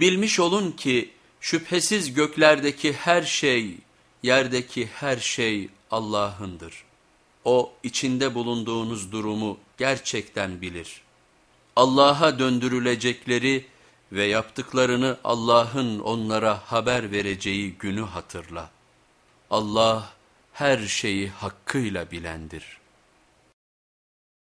Bilmiş olun ki şüphesiz göklerdeki her şey, yerdeki her şey Allah'ındır. O içinde bulunduğunuz durumu gerçekten bilir. Allah'a döndürülecekleri ve yaptıklarını Allah'ın onlara haber vereceği günü hatırla. Allah her şeyi hakkıyla bilendir.''